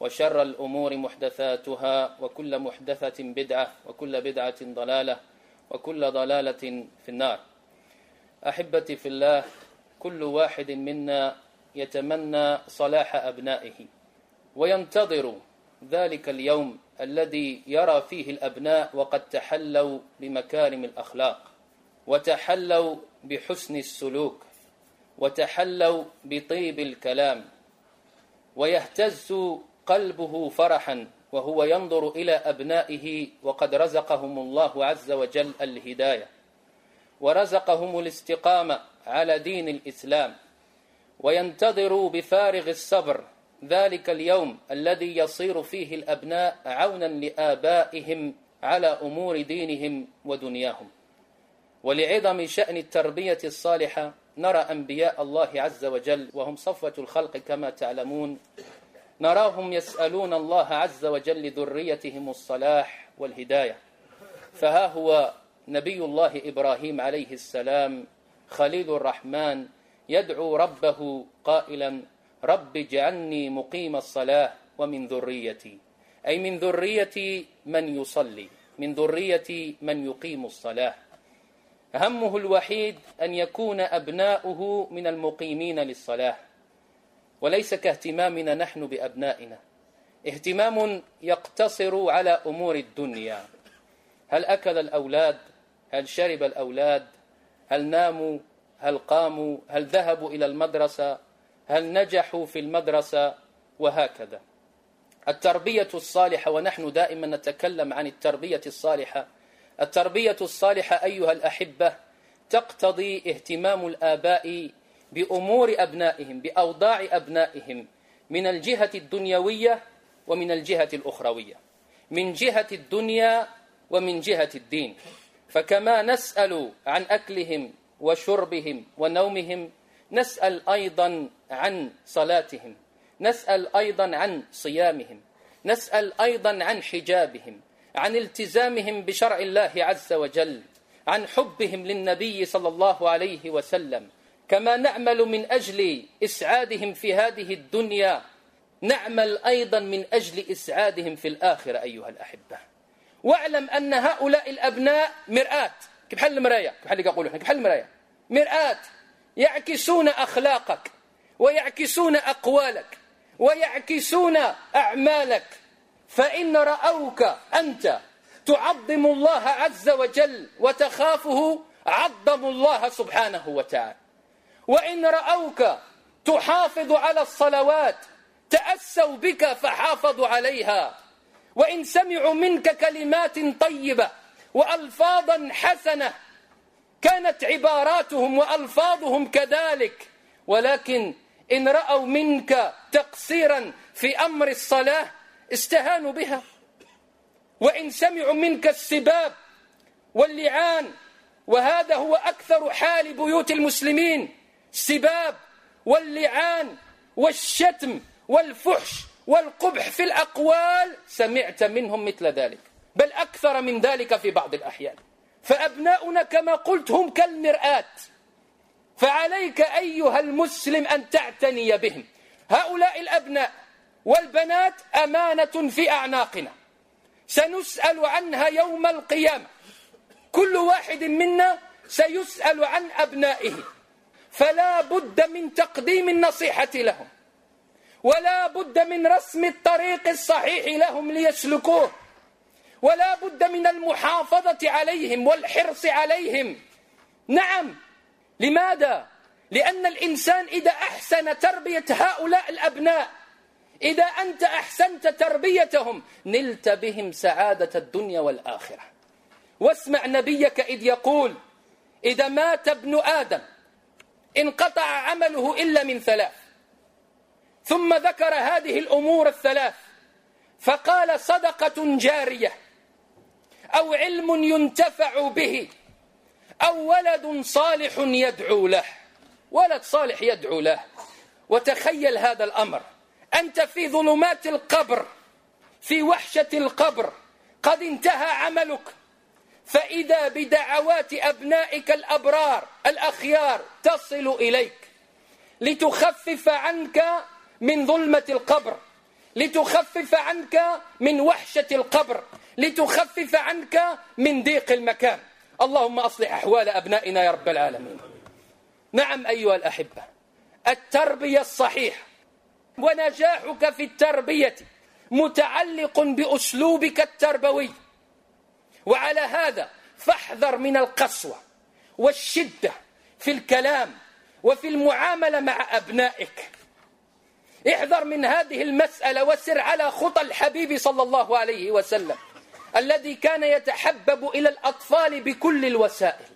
وشر الأمور محدثاتها وكل محدثة بدعة وكل بدعة ضلالة وكل ضلالة في النار. أحبتي في الله كل واحد منا يتمنى صلاح أبنائه وينتظر ذلك اليوم الذي يرى فيه الأبناء وقد تحلوا بمكارم الأخلاق وتحلوا بحسن السلوك وتحلوا بطيب الكلام ويهتز قلبه فرحا وهو ينظر إلى أبنائه وقد رزقهم الله عز وجل الهداية. ورزقهم الاستقامة على دين الإسلام. وينتظر بفارغ الصبر ذلك اليوم الذي يصير فيه الأبناء عونا لآبائهم على أمور دينهم ودنياهم. ولعظم شأن التربية الصالحة نرى أنبياء الله عز وجل وهم صفوة الخلق كما تعلمون نراهم يسألون الله عز وجل لذريتهم الصلاح والهداية. فها هو نبي الله إبراهيم عليه السلام خليل الرحمن يدعو ربه قائلا رب اجعلني مقيم الصلاة ومن ذريتي. أي من ذريتي من يصلي من ذريتي من يقيم الصلاة. همه الوحيد أن يكون أبناؤه من المقيمين للصلاة. وليس كاهتمامنا نحن بأبنائنا. اهتمام يقتصر على أمور الدنيا. هل أكل الأولاد؟ هل شرب الأولاد؟ هل ناموا؟ هل قاموا؟ هل ذهبوا إلى المدرسة؟ هل نجحوا في المدرسة؟ وهكذا. التربية الصالحة ونحن دائما نتكلم عن التربية الصالحة. التربية الصالحة أيها الأحبة تقتضي اهتمام الآباء بأمور أبنائهم بأوضاع أبنائهم من الجهة الدنيوية ومن الجهة الأخروية. من جهة الدنيا ومن جهة الدين. فكما نسأل عن أكلهم وشربهم ونومهم نسأل أيضا عن صلاتهم نسأل أيضا عن صيامهم نسأل أيضا عن حجابهم عن التزامهم بشرع الله عز وجل عن حبهم للنبي صلى الله عليه وسلم. كما نعمل من أجل إسعادهم في هذه الدنيا نعمل أيضا من أجل إسعادهم في الآخرة أيها الأحبة. واعلم أن هؤلاء الأبناء مرآة. كبحال المراية كبحال اللي يقولوا كبحال المراية مرآة. يعكسون أخلاقك ويعكسون أقوالك ويعكسون أعمالك. فإن رأوك أنت تعظم الله عز وجل وتخافه عظموا الله سبحانه وتعالى. وإن رأوك تحافظ على الصلوات تأسوا بك فحافظوا عليها. وإن سمعوا منك كلمات طيبة وألفاظا حسنة كانت عباراتهم وألفاظهم كذلك. ولكن إن رأوا منك تقصيرا في أمر الصلاة استهانوا بها. وإن سمعوا منك السباب واللعان وهذا هو أكثر حال بيوت المسلمين. السباب واللعان والشتم والفحش والقبح في الأقوال سمعت منهم مثل ذلك بل أكثر من ذلك في بعض الأحيان. فأبناؤنا كما قلت هم كالمرآة. فعليك أيها المسلم أن تعتني بهم. هؤلاء الأبناء والبنات أمانة في أعناقنا. سنسأل عنها يوم القيامة. كل واحد منا سيسأل عن أبنائه. فلا بد من تقديم النصيحة لهم. ولا بد من رسم الطريق الصحيح لهم ليسلكوه. ولا بد من المحافظة عليهم والحرص عليهم. نعم. لماذا؟ لأن الإنسان إذا أحسن تربية هؤلاء الأبناء إذا أنت أحسنت تربيتهم نلت بهم سعادة الدنيا والآخرة. واسمع نبيك إذ يقول إذا مات ابن آدم انقطع عمله إلا من ثلاث. ثم ذكر هذه الأمور الثلاث. فقال صدقة جارية أو علم ينتفع به أو ولد صالح يدعو له. ولد صالح يدعو له. وتخيل هذا الأمر. أنت في ظلمات القبر في وحشة القبر قد انتهى عملك. فإذا بدعوات أبنائك الأبرار الأخيار تصل إليك لتخفف عنك من ظلمة القبر لتخفف عنك من وحشة القبر لتخفف عنك من ضيق المكان. اللهم أصلح أحوال أبنائنا يا رب العالمين. نعم أيها الأحبة التربية الصحيحة ونجاحك في التربية متعلق بأسلوبك التربوي. وعلى هذا فاحذر من القسوة والشدة في الكلام وفي المعاملة مع أبنائك. احذر من هذه المسألة وسر على خطى الحبيب صلى الله عليه وسلم الذي كان يتحبب إلى الأطفال بكل الوسائل.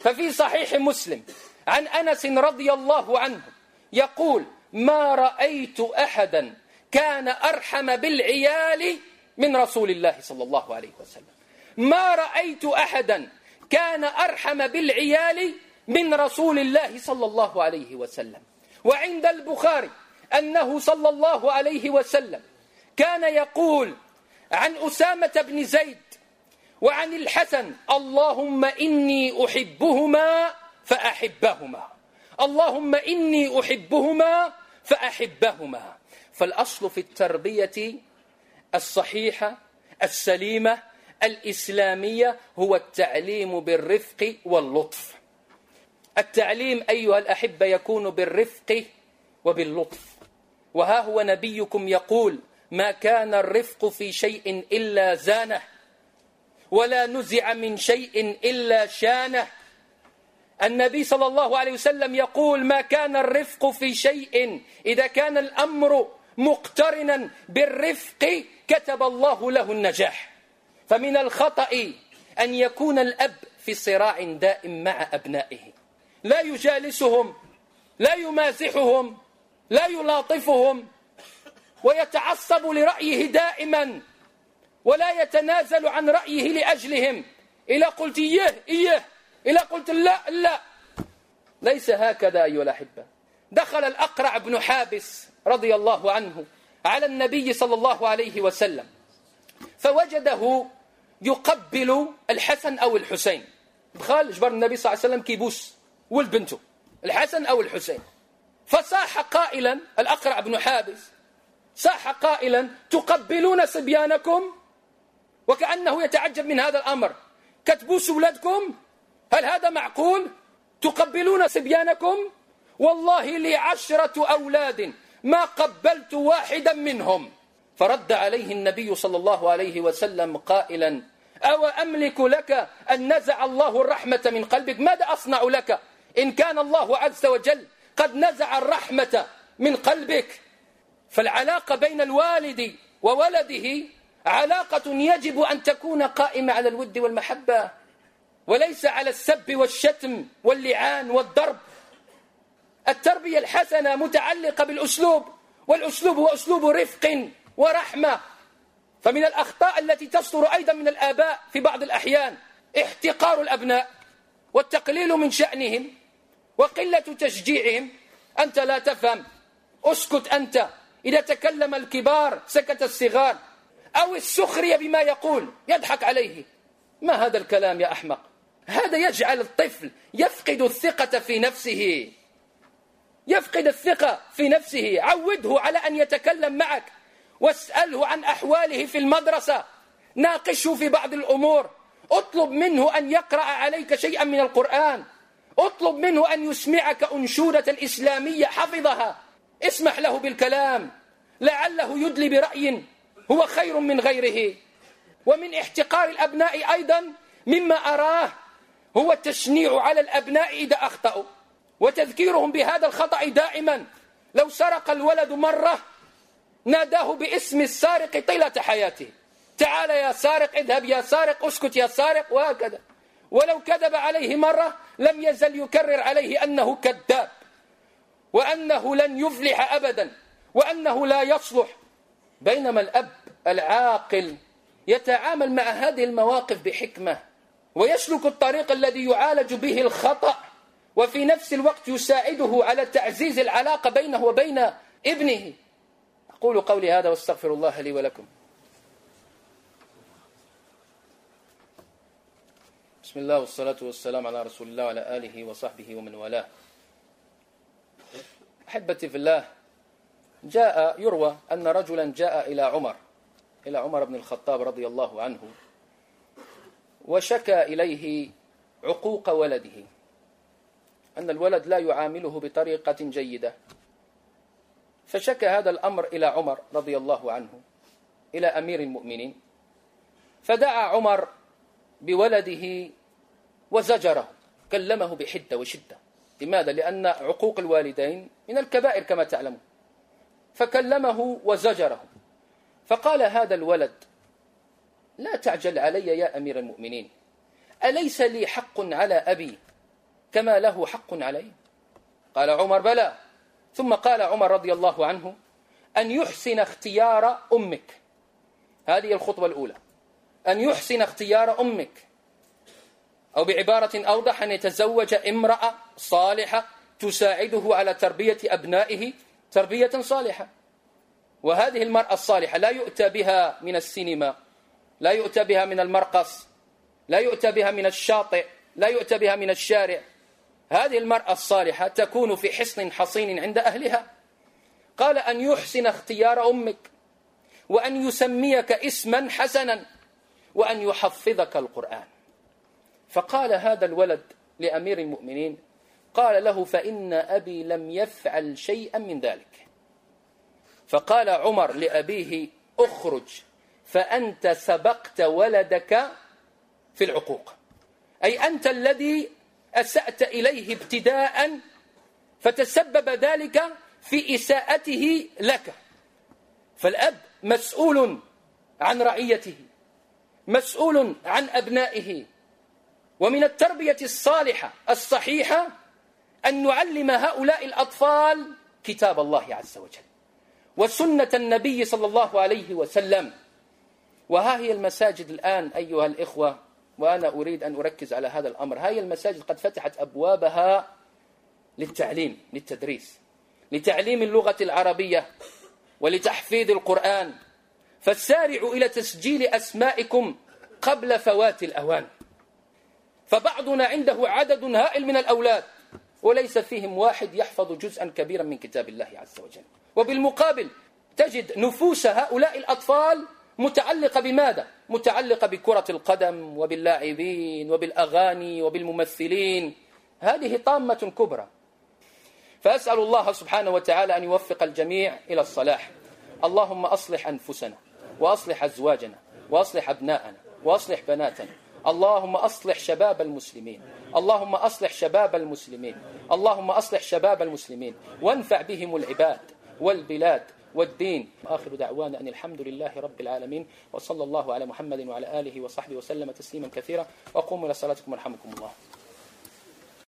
ففي صحيح مسلم عن أنس رضي الله عنه يقول ما رأيت أحدا كان أرحم بالعيال من رسول الله صلى الله عليه وسلم. ما رأيت أحدا كان أرحم بالعيال من رسول الله صلى الله عليه وسلم. وعند البخاري أنه صلى الله عليه وسلم كان يقول عن أسامة بن زيد وعن الحسن اللهم إني أحبهما فأحبهما. اللهم إني أحبهما فأحبهما. فالأصل في التربية الصحيحة السليمة الإسلامية هو التعليم بالرفق واللطف. التعليم أيها الأحبة يكون بالرفق وباللطف. وها هو نبيكم يقول ما كان الرفق في شيء إلا زانه ولا نزع من شيء إلا شانه. النبي صلى الله عليه وسلم يقول ما كان الرفق في شيء إذا كان الأمر مقترنا بالرفق كتب الله له النجاح. فمن الخطأ أن يكون الأب في صراع دائم مع أبنائه. لا يجالسهم لا يمازحهم لا يلاطفهم ويتعصب لرأيه دائما ولا يتنازل عن رأيه لأجلهم. إذا قلت إيه إيه إذا قلت لا لا. ليس هكذا أيها الأحبة. دخل الأقرع بن حابس رضي الله عنه على النبي صلى الله عليه وسلم فوجده يقبل الحسن أو الحسين. بخال جبر النبي صلى الله عليه وسلم كيبوس ولد بنته الحسن أو الحسين. فصاح قائلا الأقرع بن حابس صاح قائلا تقبلون صبيانكم؟ وكأنه يتعجب من هذا الأمر. كتبوس ولدكم هل هذا معقول؟ تقبلون صبيانكم؟ والله لي عشرة أولاد ما قبلت واحدا منهم. فرد عليه النبي صلى الله عليه وسلم قائلا أو أملك لك أن نزع الله الرحمة من قلبك؟ ماذا أصنع لك؟ إن كان الله عز وجل قد نزع الرحمة من قلبك فالعلاقة بين الوالد وولده علاقة يجب أن تكون قائمة على الود والمحبة وليس على السب والشتم واللعان والضرب. التربية الحسنة متعلقة بالأسلوب والأسلوب هو أسلوب رفق ورحمة. فمن الأخطاء التي تصدر أيضا من الآباء في بعض الأحيان احتقار الأبناء والتقليل من شأنهم وقلة تشجيعهم. أنت لا تفهم. أسكت أنت. إذا تكلم الكبار سكت الصغار. أو السخرية بما يقول. يضحك عليه. ما هذا الكلام يا أحمق؟ هذا يجعل الطفل يفقد الثقة في نفسه. يفقد الثقة في نفسه. عوده على أن يتكلم معك. واسأله عن أحواله في المدرسة. ناقشه في بعض الأمور. اطلب منه أن يقرأ عليك شيئا من القرآن. اطلب منه أن يسمعك أنشودة الإسلامية. حفظها. اسمح له بالكلام. لعله يدلي برأي هو خير من غيره. ومن احتقار الأبناء أيضا مما أراه هو التشنيع على الأبناء إذا أخطأوا. وتذكيرهم بهذا الخطأ دائما. لو سرق الولد مرة ناداه باسم السارق طيلة حياته. تعال يا سارق اذهب يا سارق اسكت يا سارق وهكذا. ولو كذب عليه مرة لم يزل يكرر عليه أنه كذاب وأنه لن يفلح أبدا وأنه لا يصلح. بينما الأب العاقل يتعامل مع هذه المواقف بحكمة ويسلك الطريق الذي يعالج به الخطأ وفي نفس الوقت يساعده على تعزيز العلاقة بينه وبين ابنه. أقول قولي هذا واستغفر الله لي ولكم. بسم الله والصلاة والسلام على رسول الله وعلى آله وصحبه ومن والاه. أحبتي في الله جاء يروى أن رجلا جاء إلى عمر إلى عمر بن الخطاب رضي الله عنه وشكى إليه عقوق ولده أن الولد لا يعامله بطريقة جيدة. فشكى هذا الأمر إلى عمر رضي الله عنه إلى أمير المؤمنين. فدعا عمر بولده وزجره كلمه بحدة وشدة. لماذا؟ لأن عقوق الوالدين من الكبائر كما تعلمون. فكلمه وزجره. فقال هذا الولد لا تعجل علي يا أمير المؤمنين أليس لي حق على أبي كما له حق علي؟ قال عمر بلى. ثم قال عمر رضي الله عنه أن يحسن اختيار أمك. هذه الخطوة الأولى. أن يحسن اختيار أمك. أو بعبارة أوضح أن يتزوج امرأة صالحة تساعده على تربية أبنائه تربية صالحة. وهذه المرأة الصالحة لا يؤتى بها من السينما لا يؤتى بها من المرقص لا يؤتى بها من الشاطئ لا يؤتى بها من الشارع. هذه المرأة الصالحة تكون في حصن حصين عند أهلها. قال أن يحسن اختيار أمك وأن يسميك اسما حسنا وأن يحفظك القرآن. فقال هذا الولد لأمير المؤمنين قال له فإن أبي لم يفعل شيئا من ذلك. فقال عمر لأبيه اخرج فأنت سبقت ولدك في العقوق. أي أنت الذي أسأت إليه ابتداء فتسبب ذلك في إساءته لك. فالأب مسؤول عن رعيته مسؤول عن أبنائه. ومن التربية الصالحة الصحيحة أن نعلم هؤلاء الأطفال كتاب الله عز وجل وسنة النبي صلى الله عليه وسلم. وها هي المساجد الآن أيها الإخوة؟ وأنا أريد أن أركز على هذا الأمر. هاي المساجد قد فتحت أبوابها للتعليم للتدريس لتعليم اللغة العربية ولتحفيظ القرآن. فسارعوا إلى تسجيل أسمائكم قبل فوات الأوان. فبعضنا عنده عدد هائل من الأولاد وليس فيهم واحد يحفظ جزءا كبيرا من كتاب الله عز وجل. وبالمقابل تجد نفوس هؤلاء الأطفال متعلقة بماذا؟ متعلقة بكرة القدم وباللاعبين وبالأغاني وبالممثلين. هذه طامة كبرى. فأسأل الله سبحانه وتعالى أن يوفق الجميع إلى الصلاح. اللهم أصلح أنفسنا وأصلح أزواجنا وأصلح أبناءنا وأصلح بناتنا. اللهم أصلح شباب المسلمين. اللهم أصلح شباب المسلمين. اللهم أصلح شباب المسلمين. وانفع بهم العباد والبلاد والدين. آخر دعوانا أن الحمد لله رب العالمين وصلى الله على محمد وعلى آله وصحبه وسلم تسليما كثيرا. وقوموا إلى صلاتكم ورحمكم الله.